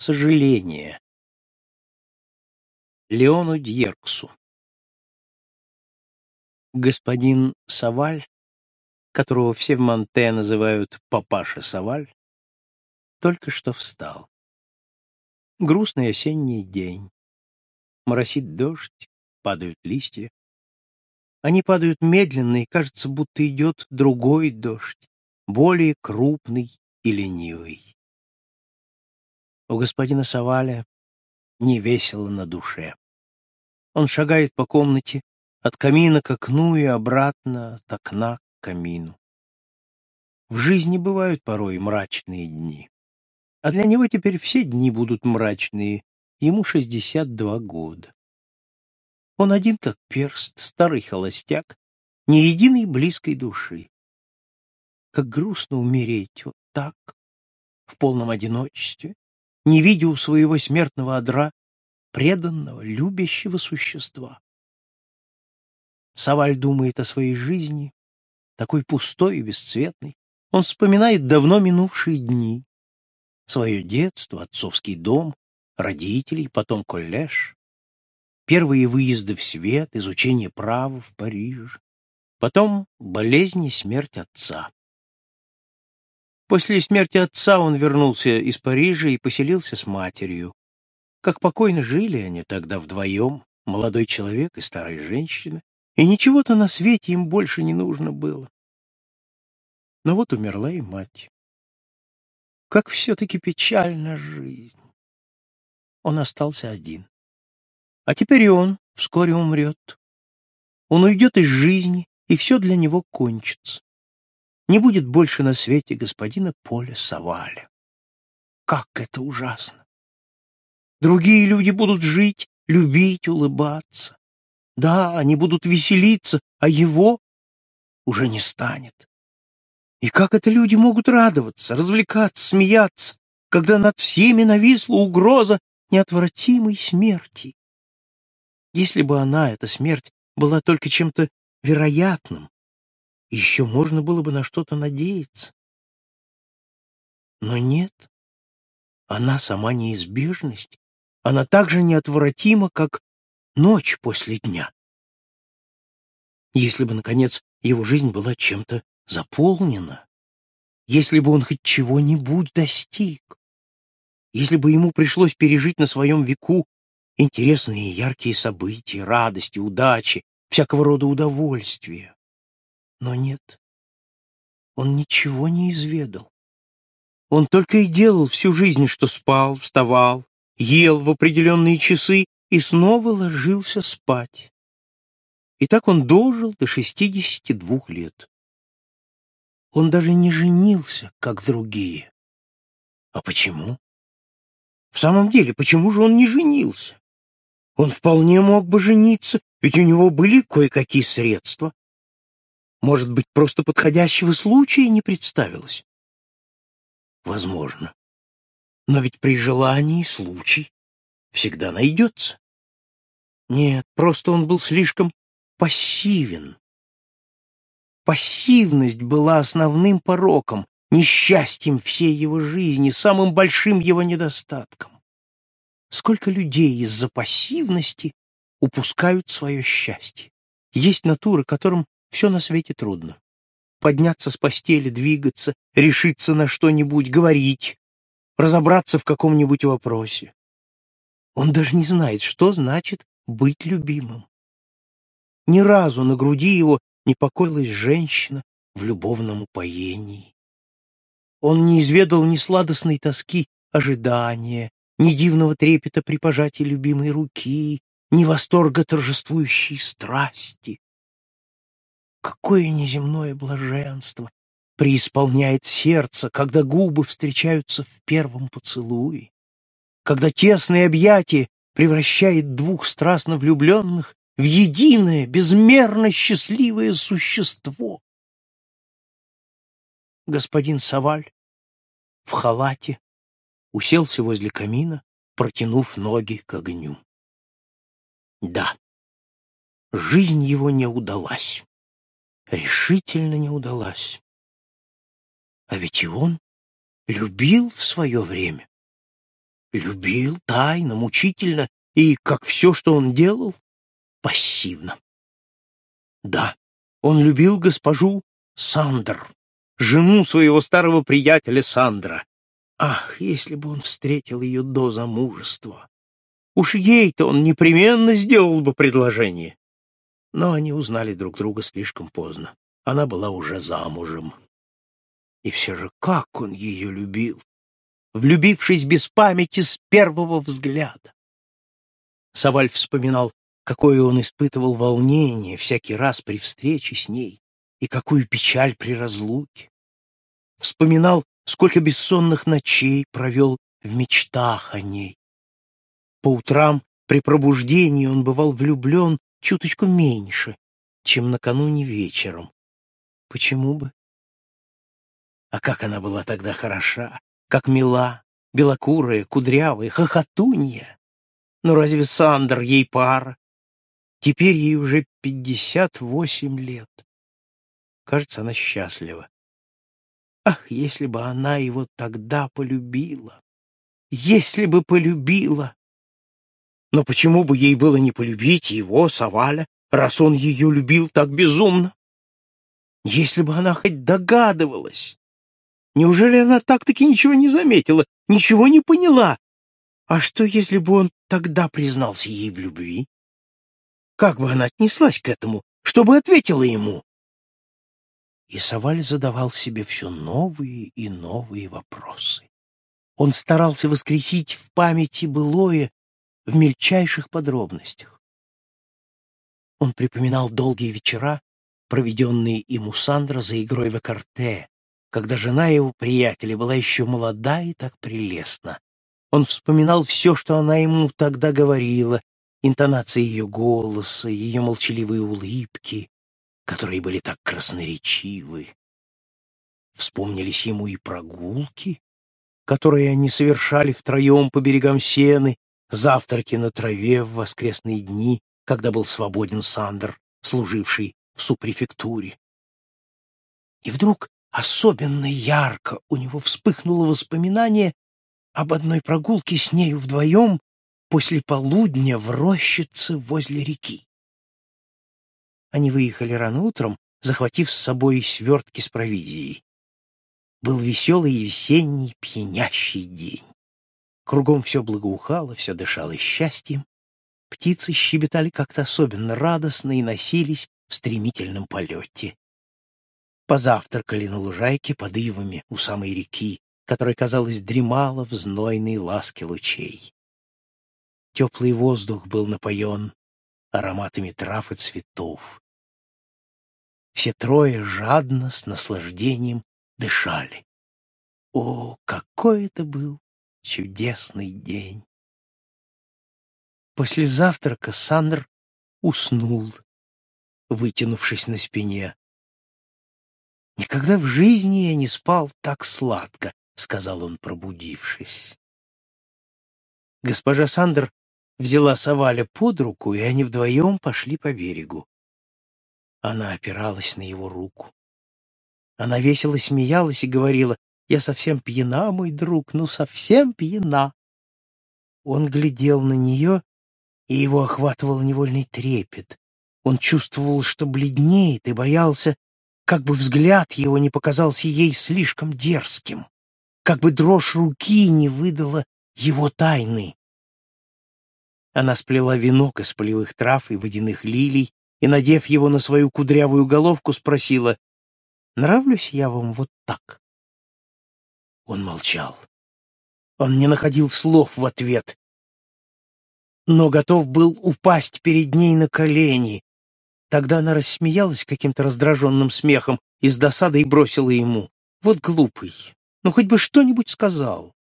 Сожаление. Леону Дьерксу. Господин Саваль, которого все в Монте называют папаша Саваль, только что встал. Грустный осенний день. Моросит дождь, падают листья. Они падают медленно, и кажется, будто идет другой дождь, более крупный и ленивый. У господина Саваля не весело на душе. Он шагает по комнате от камина к окну и обратно от окна к камину. В жизни бывают порой мрачные дни. А для него теперь все дни будут мрачные. Ему 62 года. Он один как перст, старый холостяк, ни единой близкой души. Как грустно умереть вот так, в полном одиночестве, не видя у своего смертного одра преданного, любящего существа. Саваль думает о своей жизни, такой пустой и бесцветной. Он вспоминает давно минувшие дни, свое детство, отцовский дом, родителей, потом коллеж, первые выезды в свет, изучение права в Париже, потом болезнь и смерть отца. После смерти отца он вернулся из Парижа и поселился с матерью. Как покойно жили они тогда вдвоем, молодой человек и старая женщина, и ничего-то на свете им больше не нужно было. Но вот умерла и мать. Как все-таки печальна жизнь. Он остался один. А теперь и он вскоре умрет. Он уйдет из жизни, и все для него кончится не будет больше на свете господина Поля Саваля. Как это ужасно! Другие люди будут жить, любить, улыбаться. Да, они будут веселиться, а его уже не станет. И как это люди могут радоваться, развлекаться, смеяться, когда над всеми нависла угроза неотвратимой смерти? Если бы она, эта смерть, была только чем-то вероятным, еще можно было бы на что-то надеяться. Но нет, она сама неизбежность, она так же неотвратима, как ночь после дня. Если бы, наконец, его жизнь была чем-то заполнена, если бы он хоть чего-нибудь достиг, если бы ему пришлось пережить на своем веку интересные и яркие события, радости, удачи, всякого рода удовольствия. Но нет, он ничего не изведал. Он только и делал всю жизнь, что спал, вставал, ел в определенные часы и снова ложился спать. И так он дожил до шестидесяти двух лет. Он даже не женился, как другие. А почему? В самом деле, почему же он не женился? Он вполне мог бы жениться, ведь у него были кое-какие средства. Может быть, просто подходящего случая не представилось? Возможно. Но ведь при желании случай всегда найдется. Нет, просто он был слишком пассивен. Пассивность была основным пороком, несчастьем всей его жизни, самым большим его недостатком. Сколько людей из-за пассивности упускают свое счастье. Есть натуры, которым все на свете трудно. Подняться с постели, двигаться, решиться на что-нибудь, говорить, разобраться в каком-нибудь вопросе. Он даже не знает, что значит быть любимым. Ни разу на груди его не покоилась женщина в любовном упоении. Он не изведал ни сладостной тоски ожидания, ни дивного трепета при пожатии любимой руки, ни восторга торжествующей страсти. Какое неземное блаженство преисполняет сердце, когда губы встречаются в первом поцелуе, когда тесное объятие превращает двух страстно влюбленных в единое, безмерно счастливое существо. Господин Саваль в халате уселся возле камина, протянув ноги к огню. Да, жизнь его не удалась решительно не удалась. А ведь и он любил в свое время. Любил тайно, мучительно и, как все, что он делал, пассивно. Да, он любил госпожу Сандер, жену своего старого приятеля Сандра. Ах, если бы он встретил ее до замужества! Уж ей-то он непременно сделал бы предложение. Но они узнали друг друга слишком поздно. Она была уже замужем. И все же как он ее любил! Влюбившись без памяти с первого взгляда. Саваль вспоминал, какое он испытывал волнение всякий раз при встрече с ней и какую печаль при разлуке. Вспоминал, сколько бессонных ночей провел в мечтах о ней. По утрам при пробуждении он бывал влюблен чуточку меньше, чем накануне вечером. Почему бы? А как она была тогда хороша, как мила, белокурая, кудрявая, хохотунья. Но разве Сандер ей пара? Теперь ей уже пятьдесят восемь лет. Кажется, она счастлива. Ах, если бы она его тогда полюбила! Если бы полюбила! Но почему бы ей было не полюбить его, Саваля, раз он ее любил так безумно? Если бы она хоть догадывалась! Неужели она так-таки ничего не заметила, ничего не поняла? А что, если бы он тогда признался ей в любви? Как бы она отнеслась к этому? Что бы ответила ему? И Саваль задавал себе все новые и новые вопросы. Он старался воскресить в памяти былое в мельчайших подробностях. Он припоминал долгие вечера, проведенные им у Сандра за игрой в карте, когда жена его приятеля была еще молода и так прелестна. Он вспоминал все, что она ему тогда говорила, интонации ее голоса, ее молчаливые улыбки, которые были так красноречивы. Вспомнились ему и прогулки, которые они совершали втроем по берегам Сены, завтраки на траве в воскресные дни, когда был свободен Сандер, служивший в супрефектуре. И вдруг особенно ярко у него вспыхнуло воспоминание об одной прогулке с нею вдвоем после полудня в рощице возле реки. Они выехали рано утром, захватив с собой свертки с провизией. Был веселый весенний пьянящий день. Кругом все благоухало, все дышало счастьем. Птицы щебетали как-то особенно радостно и носились в стремительном полете. Позавтракали на лужайке под ивами у самой реки, которая, казалось, дремала в знойной ласке лучей. Теплый воздух был напоен ароматами трав и цветов. Все трое жадно, с наслаждением дышали. О, какой это был чудесный день! После завтрака Сандр уснул, вытянувшись на спине. «Никогда в жизни я не спал так сладко», — сказал он, пробудившись. Госпожа Сандер взяла Саваля под руку, и они вдвоем пошли по берегу. Она опиралась на его руку. Она весело смеялась и говорила, «Я совсем пьяна, мой друг, ну совсем пьяна». Он глядел на нее, и его охватывал невольный трепет. Он чувствовал, что бледнеет, и боялся, как бы взгляд его не показался ей слишком дерзким, как бы дрожь руки не выдала его тайны. Она сплела венок из полевых трав и водяных лилий и, надев его на свою кудрявую головку, спросила, «Нравлюсь я вам вот так?» Он молчал. Он не находил слов в ответ, но готов был упасть перед ней на колени, Тогда она рассмеялась каким-то раздраженным смехом и с досадой бросила ему. Вот глупый, ну хоть бы что-нибудь сказал.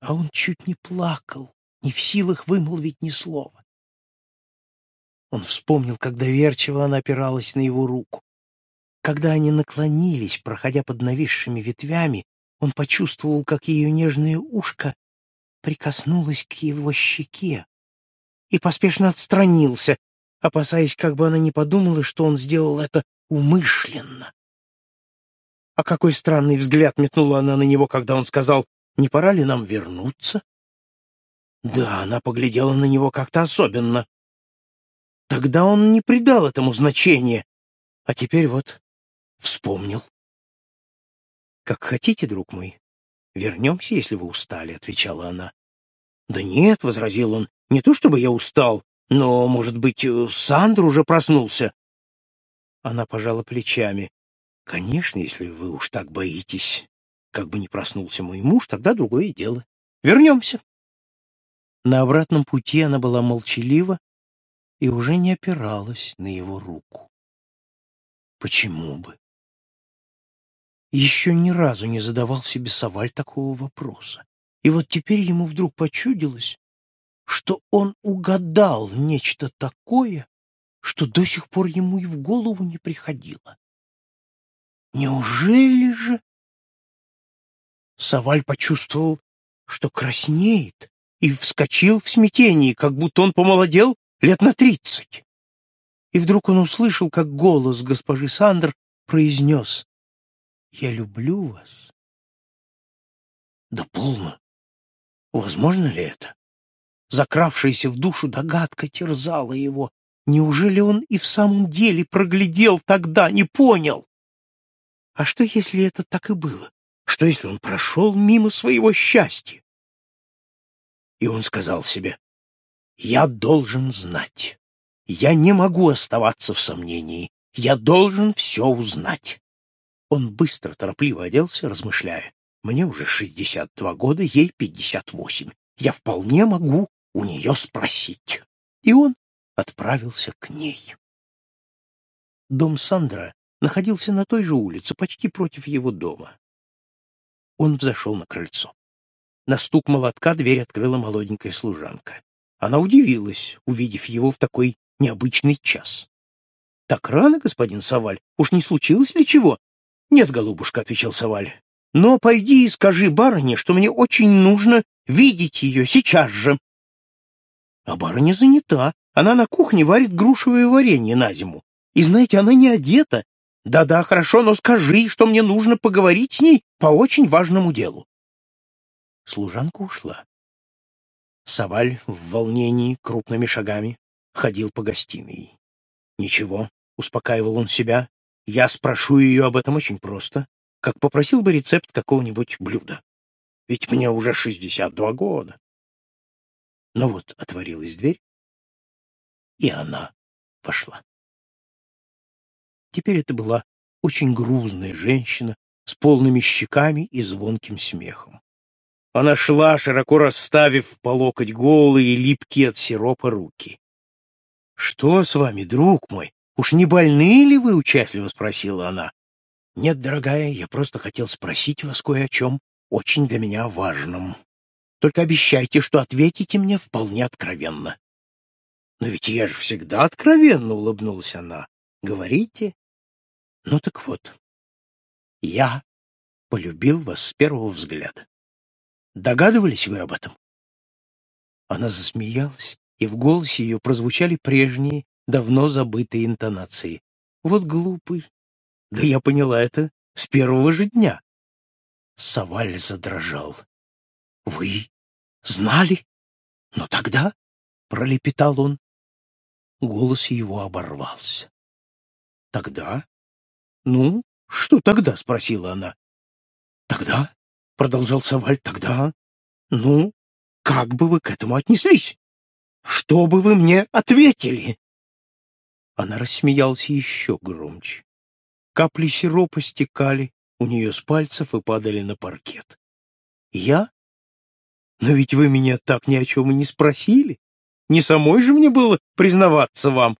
А он чуть не плакал, не в силах вымолвить ни слова. Он вспомнил, как доверчиво она опиралась на его руку. Когда они наклонились, проходя под нависшими ветвями, он почувствовал, как ее нежное ушко прикоснулось к его щеке и поспешно отстранился, опасаясь, как бы она не подумала, что он сделал это умышленно. А какой странный взгляд метнула она на него, когда он сказал, «Не пора ли нам вернуться?» Да, она поглядела на него как-то особенно. Тогда он не придал этому значения, а теперь вот вспомнил. «Как хотите, друг мой. Вернемся, если вы устали», — отвечала она. «Да нет», — возразил он, — «не то чтобы я устал, но, может быть, э, Сандр уже проснулся?» Она пожала плечами. «Конечно, если вы уж так боитесь. Как бы не проснулся мой муж, тогда другое дело. Вернемся». На обратном пути она была молчалива и уже не опиралась на его руку. Почему бы? Еще ни разу не задавал себе Саваль такого вопроса. И вот теперь ему вдруг почудилось, что он угадал нечто такое, что до сих пор ему и в голову не приходило. Неужели же... Саваль почувствовал, что краснеет, и вскочил в смятении, как будто он помолодел лет на тридцать. И вдруг он услышал, как голос госпожи Сандер произнес «Я люблю вас». Да полно. Возможно ли это? Закравшаяся в душу догадка терзала его. Неужели он и в самом деле проглядел тогда, не понял? А что, если это так и было? Что, если он прошел мимо своего счастья? И он сказал себе, «Я должен знать. Я не могу оставаться в сомнении. Я должен все узнать». Он быстро, торопливо оделся, размышляя. «Мне уже шестьдесят два года, ей пятьдесят восемь. Я вполне могу у нее спросить». И он отправился к ней. Дом Сандра находился на той же улице, почти против его дома. Он взошел на крыльцо. На стук молотка дверь открыла молоденькая служанка. Она удивилась, увидев его в такой необычный час. — Так рано, господин Саваль? Уж не случилось ли чего? — Нет, голубушка, — отвечал Саваль. — Но пойди и скажи барыне, что мне очень нужно видеть ее сейчас же. А барыня занята. Она на кухне варит грушевое варенье на зиму. И знаете, она не одета. Да-да, хорошо, но скажи, что мне нужно поговорить с ней по очень важному делу. Служанка ушла. Саваль в волнении крупными шагами ходил по гостиной. «Ничего», — успокаивал он себя, — «я спрошу ее об этом очень просто, как попросил бы рецепт какого-нибудь блюда. Ведь мне уже шестьдесят два года». Но вот отворилась дверь, и она вошла. Теперь это была очень грузная женщина с полными щеками и звонким смехом. Она шла, широко расставив по локоть голые, липкие от сиропа руки. — Что с вами, друг мой? Уж не больны ли вы? — участливо спросила она. — Нет, дорогая, я просто хотел спросить вас кое о чем очень для меня важном. Только обещайте, что ответите мне вполне откровенно. — Но ведь я же всегда откровенно, — улыбнулась она. — Говорите. — Ну так вот, я полюбил вас с первого взгляда. Догадывались вы об этом?» Она засмеялась, и в голосе ее прозвучали прежние, давно забытые интонации. «Вот глупый! Да я поняла это с первого же дня!» Саваль задрожал. «Вы знали? Но тогда...» — пролепетал он. Голос его оборвался. «Тогда? Ну, что тогда?» — спросила она. «Тогда — продолжал Саваль, — тогда... Ну, как бы вы к этому отнеслись? Что бы вы мне ответили? Она рассмеялась еще громче. Капли сиропа стекали у нее с пальцев и падали на паркет. Я? Но ведь вы меня так ни о чем и не спросили. Не самой же мне было признаваться вам.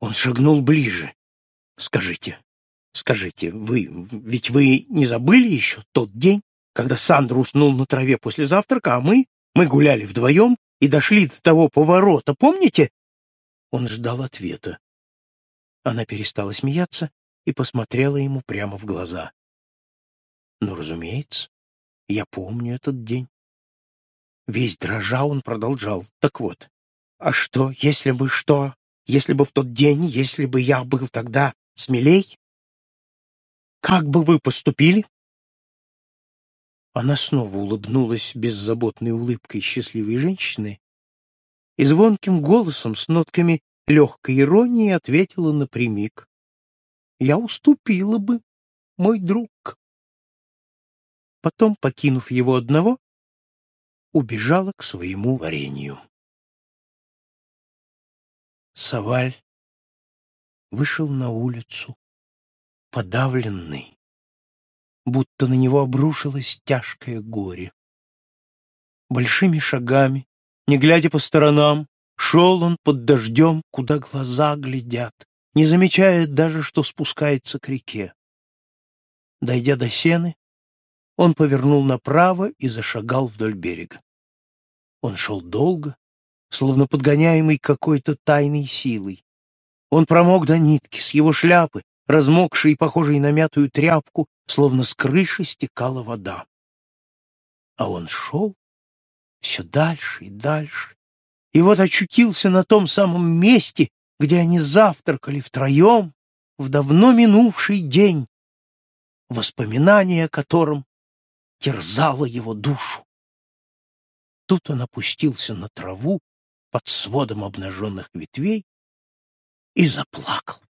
Он шагнул ближе. Скажите, скажите, вы, ведь вы не забыли еще тот день, когда Сандра уснул на траве после завтрака, а мы, мы гуляли вдвоем и дошли до того поворота, помните? Он ждал ответа. Она перестала смеяться и посмотрела ему прямо в глаза. Ну, разумеется, я помню этот день. Весь дрожа он продолжал. Так вот, а что, если бы что, если бы в тот день, если бы я был тогда смелей? Как бы вы поступили? Она снова улыбнулась беззаботной улыбкой счастливой женщины и звонким голосом с нотками легкой иронии ответила напрямик. «Я уступила бы, мой друг». Потом, покинув его одного, убежала к своему варенью. Саваль вышел на улицу, подавленный, будто на него обрушилось тяжкое горе. Большими шагами, не глядя по сторонам, шел он под дождем, куда глаза глядят, не замечая даже, что спускается к реке. Дойдя до сены, он повернул направо и зашагал вдоль берега. Он шел долго, словно подгоняемый какой-то тайной силой. Он промок до нитки, с его шляпы, размокшей и похожей на мятую тряпку, словно с крыши стекала вода. А он шел все дальше и дальше, и вот очутился на том самом месте, где они завтракали втроем в давно минувший день, воспоминание о котором терзало его душу. Тут он опустился на траву под сводом обнаженных ветвей и заплакал.